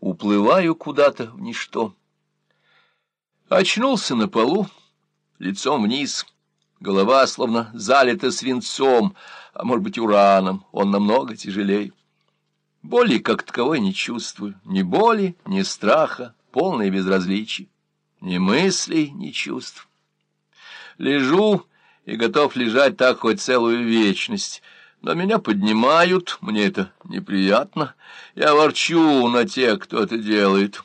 уплываю куда-то в ничто. Очнулся на полу, лицом вниз, голова словно залита свинцом, а может быть ураном, он намного тяжелее. Боли как таковой не чувствую, ни боли, ни страха, полное безразличие, ни мыслей, ни чувств. Лежу и готов лежать так хоть целую вечность, но меня поднимают, мне это неприятно, я ворчу на тех, кто это делает.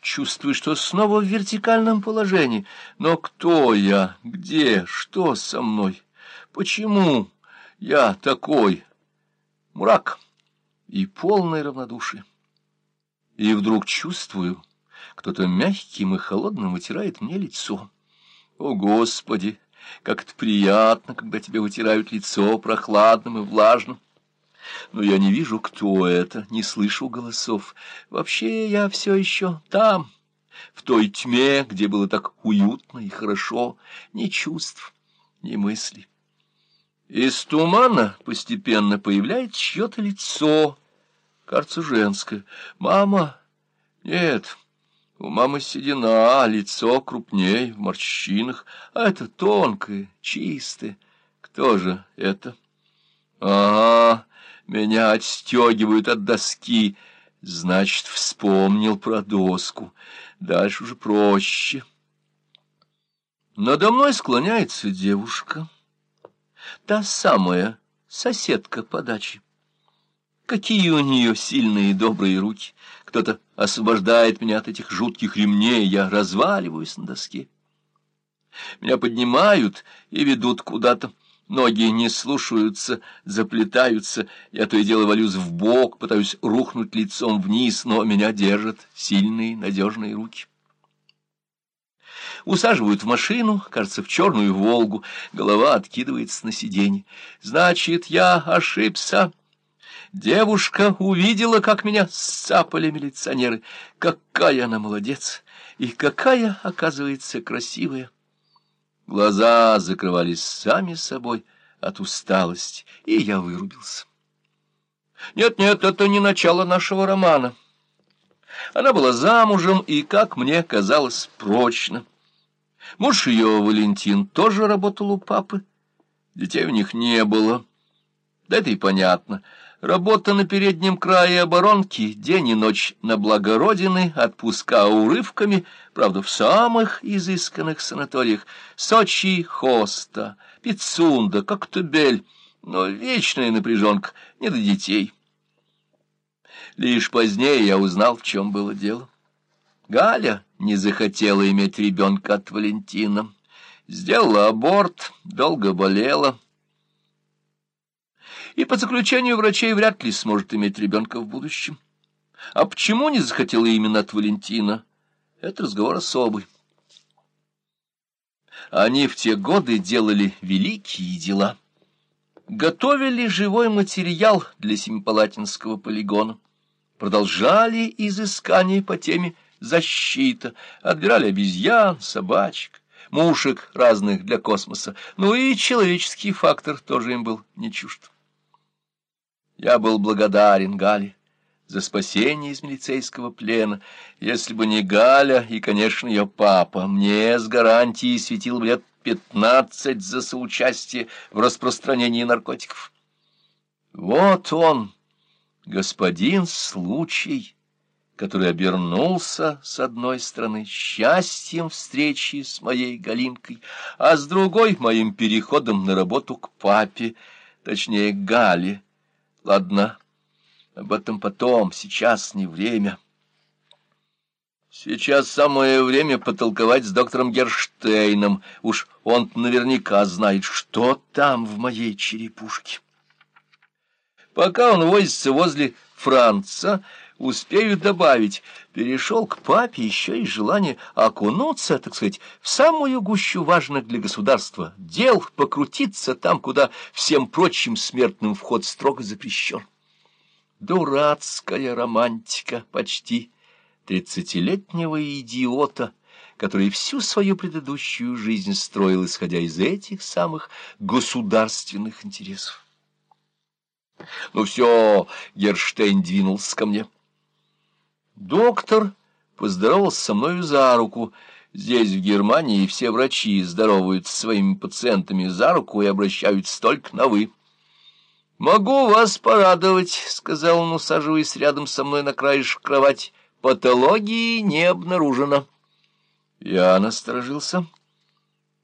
Чувствую, что снова в вертикальном положении, но кто я, где, что со мной, почему я такой? Мрак и полное равнодушие. И вдруг чувствую, кто-то мягким и холодным вытирает мне лицо. О, Господи! Как это приятно, когда тебе вытирают лицо прохладным и влажным. Но я не вижу, кто это, не слышу голосов. Вообще я все еще там, в той тьме, где было так уютно и хорошо, ни чувств, ни мыслей. Из тумана постепенно появляется чье-то лицо, кажется, женское. «Мама?» «Нет». У мамы седина, а лицо крупней, в морщинах, а это тонкое, чистое. Кто же это? Ага, меня отстегивают от доски. Значит, вспомнил про доску. Дальше уже проще. Надо мной склоняется девушка. Та самая соседка по даче. Какие у нее сильные добрые руки! Кто-то освобождает меня от этих жутких ремней, я разваливаюсь на доске. Меня поднимают и ведут куда-то. Ноги не слушаются, заплетаются. Я то и дело валюсь в бок, пытаюсь рухнуть лицом вниз, но меня держат сильные, надежные руки. Усаживают в машину, кажется, в черную «Волгу». Голова откидывается на сиденье. «Значит, я ошибся». Девушка увидела, как меня сцапали милиционеры. Какая она молодец! И какая, оказывается, красивая! Глаза закрывались сами собой от усталости, и я вырубился. Нет-нет, это не начало нашего романа. Она была замужем и, как мне казалось, прочно. Муж ее, Валентин, тоже работал у папы. Детей у них не было. Да это и понятно. Работа на переднем крае оборонки, день и ночь на благо Родины, отпуска урывками, правда, в самых изысканных санаториях, Сочи, Хоста, Пицунда, Коктебель, но вечная напряженка, не до детей. Лишь позднее я узнал, в чем было дело. Галя не захотела иметь ребенка от Валентина. Сделала аборт, долго болела, и по заключению врачей вряд ли сможет иметь ребенка в будущем. А почему не захотела именно от Валентина? Это разговор особый. Они в те годы делали великие дела. Готовили живой материал для Семипалатинского полигона. Продолжали изыскания по теме защита, отбирали обезьян, собачек, мушек разных для космоса, ну и человеческий фактор тоже им был не чужд. Я был благодарен Гале за спасение из милицейского плена. Если бы не Галя и, конечно, ее папа, мне с гарантией светил бы лет пятнадцать за соучастие в распространении наркотиков. Вот он, господин случай, который обернулся с одной стороны счастьем встречи с моей Галинкой, а с другой — моим переходом на работу к папе, точнее, Гале. Ладно, об этом потом, сейчас не время. Сейчас самое время потолковать с доктором Герштейном. Уж он наверняка знает, что там в моей черепушке. Пока он возится возле Франца, успею добавить, перешел к папе еще и желание окунуться, так сказать, в самую гущу важных для государства дел, покрутиться там, куда всем прочим смертным вход строго запрещен. Дурацкая романтика почти тридцатилетнего идиота, который всю свою предыдущую жизнь строил, исходя из этих самых государственных интересов. Ну все, Герштейн двинулся ко мне. Доктор поздоровался со мною за руку. Здесь, в Германии, все врачи здороваются своими пациентами за руку и обращаются только на «вы». «Могу вас порадовать», — сказал он, усаживаясь рядом со мной на краешек кровати. «Патологии не обнаружено». Я насторожился.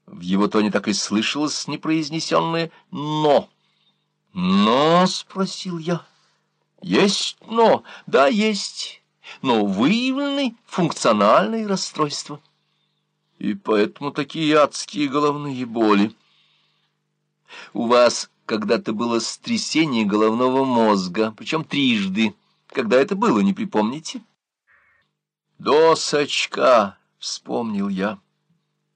В его тоне так и слышалось непроизнесенное «но». «Но?» — спросил я. «Есть «но». Да, есть. Но выявлены функциональные расстройства. И поэтому такие адские головные боли. У вас когда-то было стрясение головного мозга, причем трижды. Когда это было, не припомните? «Досочка!» — вспомнил я.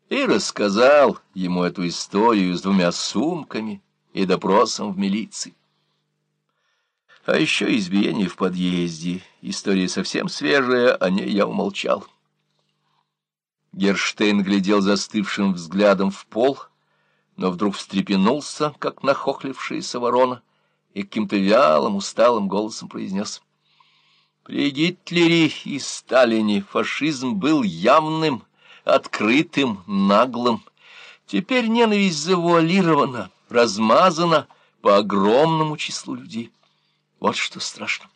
И рассказал ему эту историю с двумя сумками и допросом в милиции. А еще избиение в подъезде. История совсем свежая, о ней я умолчал. Герштейн глядел застывшим взглядом в пол — но вдруг встрепенулся, как нахохлившаяся ворона, и каким-то вялым, усталым голосом произнес. При Гитлере и Сталине фашизм был явным, открытым, наглым. Теперь ненависть завуалирована, размазана по огромному числу людей. Вот что страшно.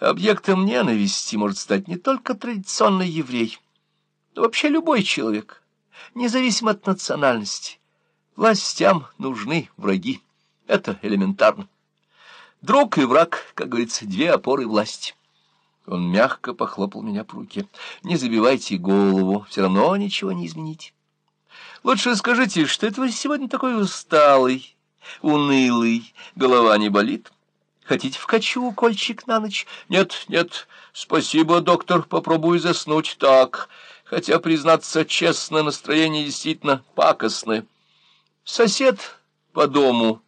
Объектом ненависти может стать не только традиционный еврей, но вообще любой человек, независимо от национальности. Властям нужны враги. Это элементарно. Друг и враг, как говорится, две опоры власти. Он мягко похлопал меня по руке. Не забивайте голову, все равно ничего не измените. Лучше скажите, что это вы сегодня такой усталый, унылый, голова не болит? Хотите вкачу укольчик на ночь? Нет, нет, спасибо, доктор, попробую заснуть так. Хотя, признаться честно, настроение действительно пакостное. Сосед по дому,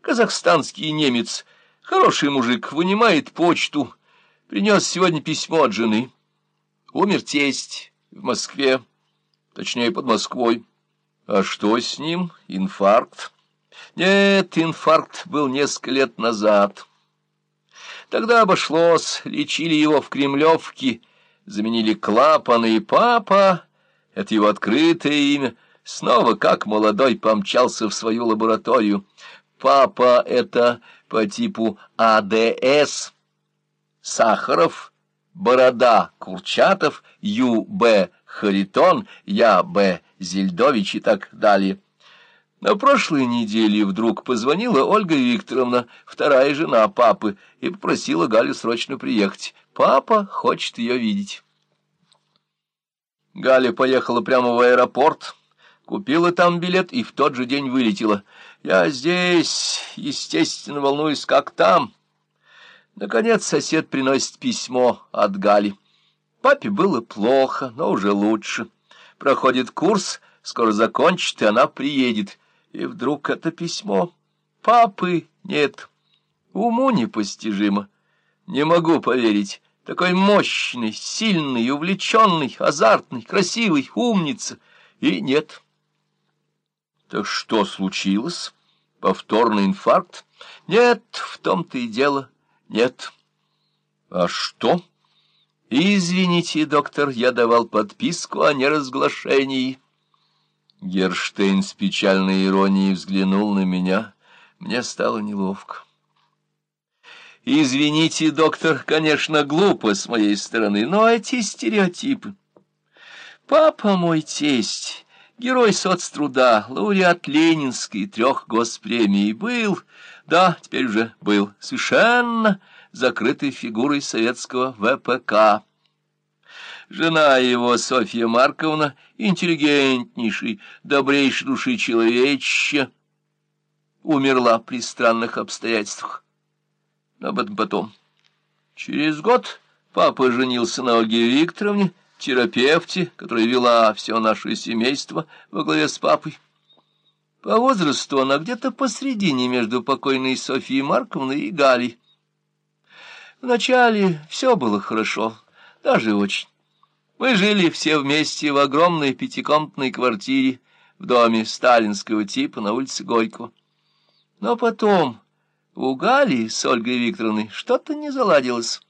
казахстанский немец, хороший мужик, вынимает почту, принес сегодня письмо от жены. Умер тесть в Москве, точнее, под Москвой. А что с ним? Инфаркт? Нет, инфаркт был несколько лет назад. Тогда обошлось, лечили его в Кремлевке, заменили клапаны, и папа, это его открытое имя, снова как молодой помчался в свою лабораторию. Папа это по типу АДС. Сахаров, Борода, Курчатов, Ю.Б. Харитон, Я.Б. Зельдович и так далее. На прошлой неделе вдруг позвонила Ольга Викторовна, вторая жена папы, и попросила Галю срочно приехать. Папа хочет ее видеть. Галя поехала прямо в аэропорт, Купила там билет и в тот же день вылетела. Я здесь, естественно, волнуюсь, как там. Наконец сосед приносит письмо от Гали. Папе было плохо, но уже лучше. Проходит курс, скоро закончит, и она приедет. И вдруг это письмо. Папы нет. Уму непостижимо. Не могу поверить. Такой мощный, сильный, увлеченный, азартный, красивый, умница. И нет. Так что случилось? Повторный инфаркт? Нет, в том-то и дело, нет. А что? Извините, доктор, я давал подписку о неразглашении. Герштейн с печальной иронией взглянул на меня. Мне стало неловко. Извините, доктор, конечно, глупо с моей стороны, но эти стереотипы. Папа мой тесть Герой соцтруда, лауреат Ленинской трех госпремий был, да, теперь уже был, совершенно закрытой фигурой советского ВПК. Жена его, Софья Марковна, интеллигентнейший, добрейшей души человечища, умерла при странных обстоятельствах. Об этом потом. Через год папа женился на Ольге Викторовне, терапевте, которая вела все наше семейство во главе с папой. По возрасту она где-то посредине между покойной Софией Марковной и Галей. Вначале все было хорошо, даже очень. Мы жили все вместе в огромной пятикомнатной квартире в доме сталинского типа на улице Горького. Но потом у Гали с Ольгой Викторовной что-то не заладилось.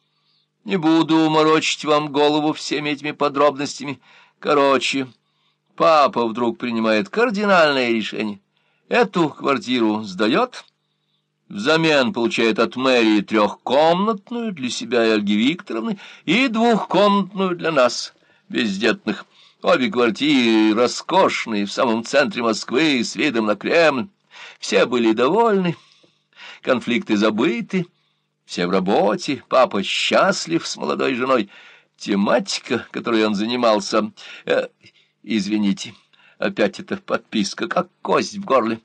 Не буду морочить вам голову всеми этими подробностями. Короче, папа вдруг принимает кардинальное решение. Эту квартиру сдает, взамен получает от мэрии трехкомнатную для себя и Ольги Викторовны и двухкомнатную для нас, бездетных. Обе квартиры роскошные, в самом центре Москвы, с видом на Кремль. Все были довольны, конфликты забыты, все в работе, папа счастлив с молодой женой. Тематика, которой он занимался... Э, извините, опять эта подписка, как кость в горле.